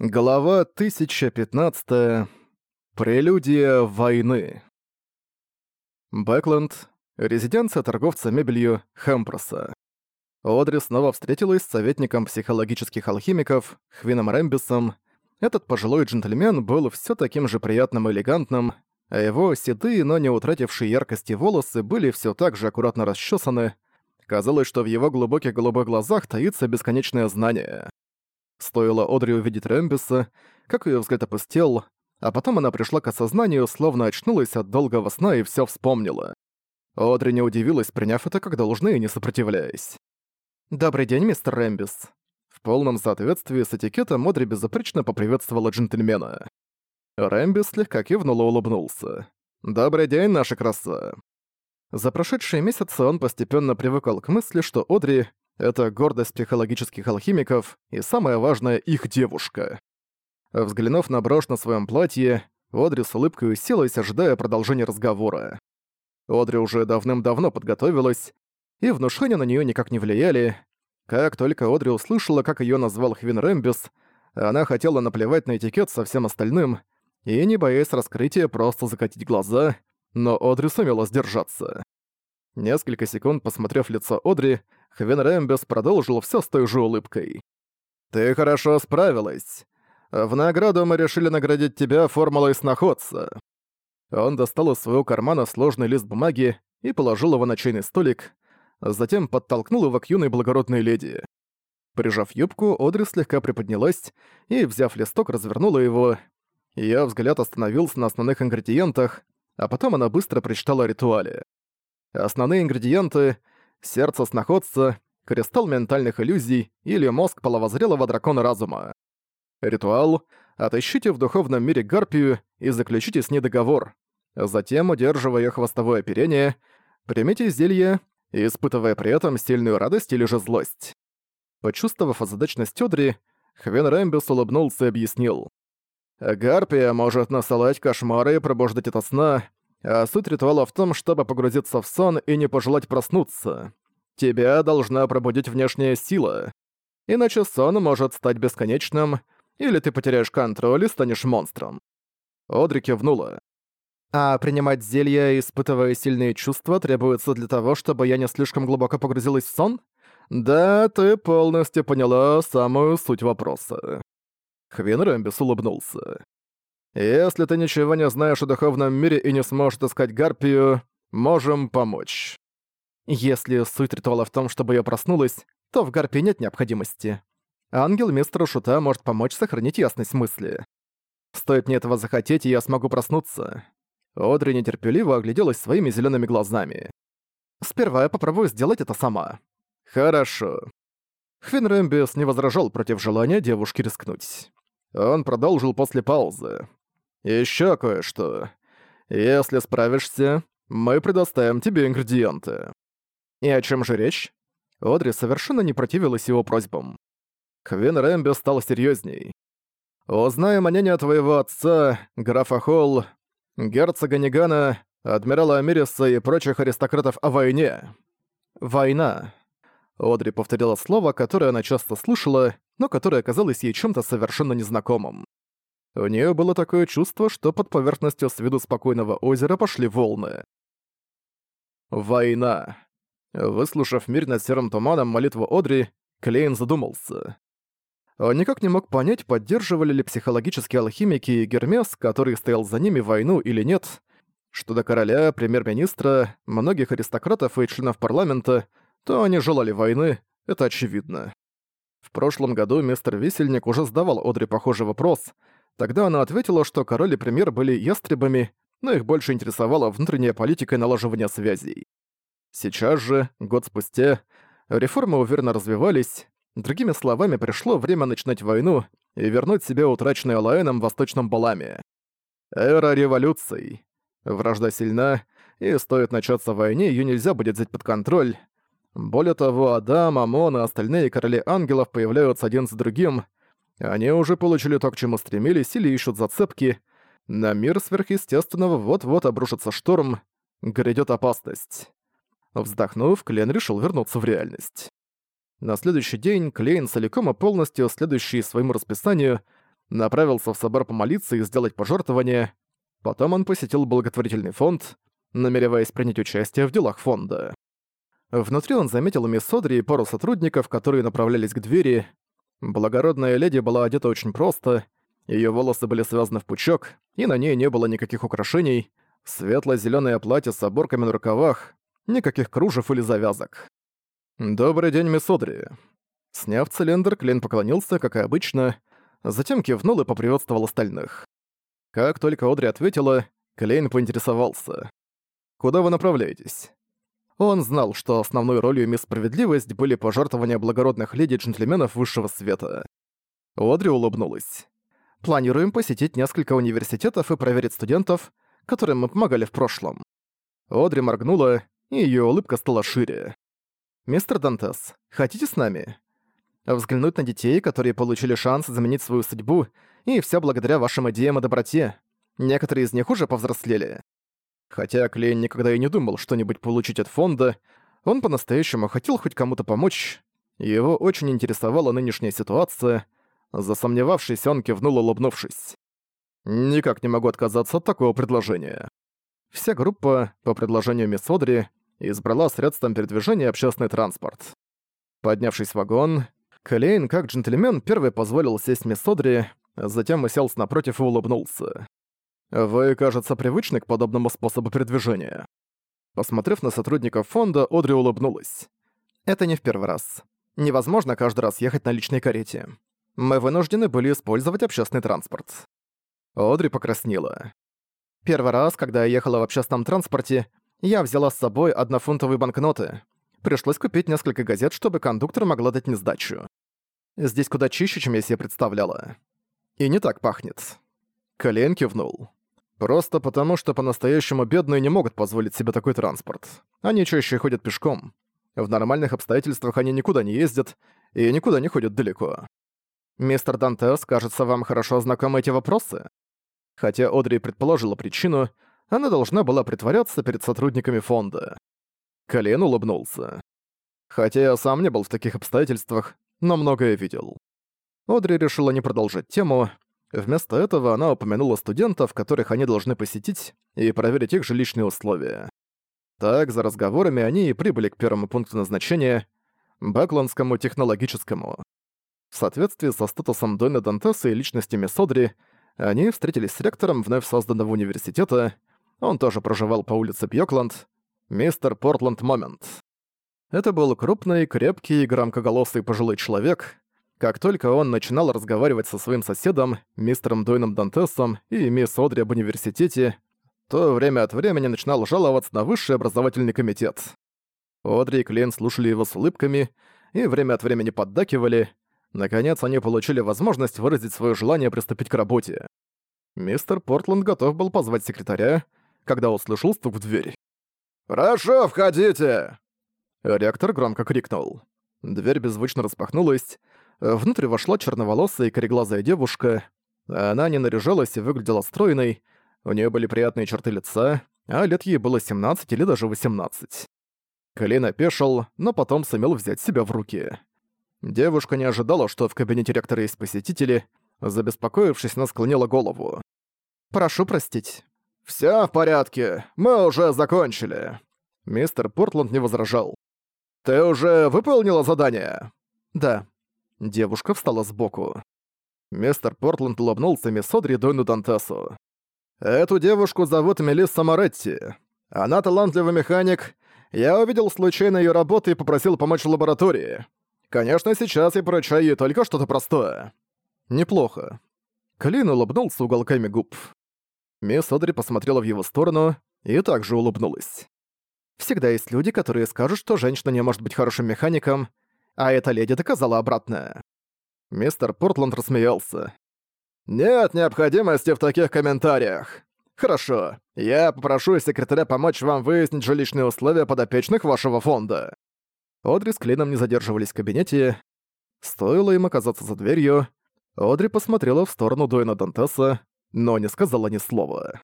Глава 1015. Прелюдия войны. Бэкленд. Резиденция торговца мебелью Хэмпроса. Одри снова встретилась с советником психологических алхимиков Хвином Рэмбисом. Этот пожилой джентльмен был все таким же приятным и элегантным, а его седые, но не утратившие яркости волосы были все так же аккуратно расчесаны. Казалось, что в его глубоких голубых глазах таится бесконечное знание. Стоило Одри увидеть Рэмбиса, как ее взгляд опустел, а потом она пришла к осознанию, словно очнулась от долгого сна и все вспомнила. Одри не удивилась, приняв это как должное и не сопротивляясь. «Добрый день, мистер Рэмбис». В полном соответствии с этикетом Одри безупречно поприветствовала джентльмена. Рэмбис слегка кивнул и улыбнулся. «Добрый день, наша краса». За прошедшие месяцы он постепенно привыкал к мысли, что Одри это гордость психологических алхимиков и, самое важное, их девушка. Взглянув на брошь на своем платье, Одри с улыбкой уселась, ожидая продолжения разговора. Одри уже давным-давно подготовилась, и внушения на нее никак не влияли. Как только Одри услышала, как ее назвал Хвин Рэмбис, она хотела наплевать на этикет со всем остальным и, не боясь раскрытия, просто закатить глаза, но Одри сумела сдержаться. Несколько секунд посмотрев лицо Одри, Хвен Рэмбес продолжил все с той же улыбкой. «Ты хорошо справилась. В награду мы решили наградить тебя формулой сноходца». Он достал из своего кармана сложный лист бумаги и положил его на чайный столик, затем подтолкнул его к юной благородной леди. Прижав юбку, Одри слегка приподнялась и, взяв листок, развернула его. Её взгляд остановился на основных ингредиентах, а потом она быстро прочитала о ритуале. Основные ингредиенты сердце сноходца, кристалл ментальных иллюзий или мозг половозрелого дракона разума. Ритуал «Отыщите в духовном мире гарпию и заключите с ней договор». Затем, удерживая хвостовое оперение, примите зелье, испытывая при этом сильную радость или же злость. Почувствовав озадачность Одри, Хвен Рэмбис улыбнулся и объяснил. «Гарпия может насылать кошмары и пробуждать от сна, а суть ритуала в том, чтобы погрузиться в сон и не пожелать проснуться. Тебя должна пробудить внешняя сила. Иначе сон может стать бесконечным, или ты потеряешь контроль и станешь монстром. Одри кивнула. А принимать зелья, испытывая сильные чувства, требуется для того, чтобы я не слишком глубоко погрузилась в сон? Да, ты полностью поняла самую суть вопроса. Хвен Рэмбис улыбнулся. Если ты ничего не знаешь о духовном мире и не сможешь искать Гарпию, можем помочь. Если суть ритуала в том, чтобы я проснулась, то в Гарпии нет необходимости. Ангел мистера Шута может помочь сохранить ясность мысли. Стоит мне этого захотеть, и я смогу проснуться. Одри нетерпеливо огляделась своими зелеными глазами. Сперва я попробую сделать это сама. Хорошо. Хвин Рэмбис не возражал против желания девушки рискнуть. Он продолжил после паузы. Еще кое-что. Если справишься, мы предоставим тебе ингредиенты». «И о чем же речь?» Одри совершенно не противилась его просьбам. Квин Рэмби стал серьезней. «Узнаем мнение твоего отца, графа Холл, герцога Нигана, адмирала Амириса и прочих аристократов о войне». «Война». Одри повторила слово, которое она часто слышала, но которое казалось ей чем-то совершенно незнакомым. У нее было такое чувство, что под поверхностью с виду спокойного озера пошли волны. Война. Выслушав мир над серым туманом молитву Одри, Клейн задумался. Он никак не мог понять, поддерживали ли психологические алхимики и Гермес, который стоял за ними, войну или нет, что до короля, премьер-министра, многих аристократов и членов парламента, то они желали войны, это очевидно. В прошлом году мистер Висельник уже задавал Одри похожий вопрос — Тогда она ответила, что король и премьер были ястребами, но их больше интересовала внутренняя политика и налаживание связей. Сейчас же, год спустя, реформы уверенно развивались, другими словами, пришло время начинать войну и вернуть себе утраченное Лаэном в Восточном Баламе. Эра революций. Вражда сильна, и стоит начаться войне, ее нельзя будет взять под контроль. Более того, Адам, Амон и остальные короли ангелов появляются один за другим — они уже получили то, к чему стремились, или ищут зацепки. На мир сверхъестественного вот-вот обрушится шторм, грядет опасность. Вздохнув, Клен решил вернуться в реальность. На следующий день Клейн целиком и полностью, следующий своему расписанию, направился в собор помолиться и сделать пожертвование. Потом он посетил благотворительный фонд, намереваясь принять участие в делах фонда. Внутри он заметил у Мисодри и пару сотрудников, которые направлялись к двери, Благородная леди была одета очень просто, Ее волосы были связаны в пучок, и на ней не было никаких украшений, светло-зелёное платье с оборками на рукавах, никаких кружев или завязок. «Добрый день, мисс Одри». Сняв цилиндр, Клейн поклонился, как и обычно, затем кивнул и поприветствовал остальных. Как только Одри ответила, Клейн поинтересовался. «Куда вы направляетесь?» Он знал, что основной ролью мисс Справедливость были пожертвования благородных леди и джентльменов высшего света. Одри улыбнулась. «Планируем посетить несколько университетов и проверить студентов, которым мы помогали в прошлом». Одри моргнула, и ее улыбка стала шире. «Мистер Дантес, хотите с нами?» «Взглянуть на детей, которые получили шанс заменить свою судьбу, и все благодаря вашим идеям о доброте. Некоторые из них уже повзрослели. Хотя Клейн никогда и не думал что-нибудь получить от фонда, он по-настоящему хотел хоть кому-то помочь, его очень интересовала нынешняя ситуация. Засомневавшись, он кивнул, улыбнувшись. «Никак не могу отказаться от такого предложения». Вся группа, по предложению мисс Одри, избрала средством передвижения общественный транспорт. Поднявшись в вагон, Клейн, как джентльмен, первый позволил сесть мисс Одри, затем уселся напротив и улыбнулся. Вы, кажется, привычны к подобному способу передвижения. Посмотрев на сотрудников фонда, Одри улыбнулась. Это не в первый раз. Невозможно каждый раз ехать на личной карете. Мы вынуждены были использовать общественный транспорт. Одри покраснела. Первый раз, когда я ехала в общественном транспорте, я взяла с собой однофунтовые банкноты. Пришлось купить несколько газет, чтобы кондуктор могла дать мне сдачу. Здесь куда чище, чем я себе представляла. И не так пахнет. Колен кивнул. Просто потому, что по-настоящему бедные не могут позволить себе такой транспорт. Они чаще ходят пешком. В нормальных обстоятельствах они никуда не ездят и никуда не ходят далеко. Мистер Дантес, кажется, вам хорошо знакомы эти вопросы? Хотя Одри предположила причину, она должна была притворяться перед сотрудниками фонда. Колен улыбнулся. Хотя я сам не был в таких обстоятельствах, но многое видел. Одри решила не продолжать тему, Вместо этого она упомянула студентов, которых они должны посетить, и проверить их жилищные условия. Так, за разговорами они и прибыли к первому пункту назначения — Бакландскому технологическому. В соответствии со статусом Дойна Дантеса и личностями Содри, они встретились с ректором вновь созданного университета, он тоже проживал по улице Пьёкланд, мистер Портланд Момент. Это был крупный, крепкий и громкоголосый пожилой человек, как только он начинал разговаривать со своим соседом, мистером Дойном Дантесом и мисс Одри об университете, то время от времени начинал жаловаться на высший образовательный комитет. Одри и Клейн слушали его с улыбками и время от времени поддакивали. Наконец, они получили возможность выразить свое желание приступить к работе. Мистер Портланд готов был позвать секретаря, когда услышал стук в дверь. «Прошу, входите!» Ректор громко крикнул. Дверь беззвучно распахнулась, Э, внутрь вошла черноволосая и кореглазая девушка. Она не наряжалась и выглядела стройной, у нее были приятные черты лица, а лет ей было 17 или даже 18. Калина пешил, но потом сумел взять себя в руки. Девушка не ожидала, что в кабинете ректора есть посетители, забеспокоившись, она склонила голову. «Прошу простить». «Всё в порядке, мы уже закончили». Мистер Портланд не возражал. «Ты уже выполнила задание?» «Да». Девушка встала сбоку. Мистер Портленд улыбнулся Месодри Дойну Дантесу. «Эту девушку зовут Мелисса Моретти. Она талантливый механик. Я увидел случайно ее работы и попросил помочь в лаборатории. Конечно, сейчас я поручаю ей только что-то простое». «Неплохо». Клин улыбнулся уголками губ. Месодри посмотрела в его сторону и также улыбнулась. «Всегда есть люди, которые скажут, что женщина не может быть хорошим механиком, а эта леди доказала обратное. Мистер Портланд рассмеялся. «Нет необходимости в таких комментариях. Хорошо, я попрошу секретаря помочь вам выяснить жилищные условия подопечных вашего фонда». Одри с Клином не задерживались в кабинете. Стоило им оказаться за дверью, Одри посмотрела в сторону Дуэна Дантеса, но не сказала ни слова.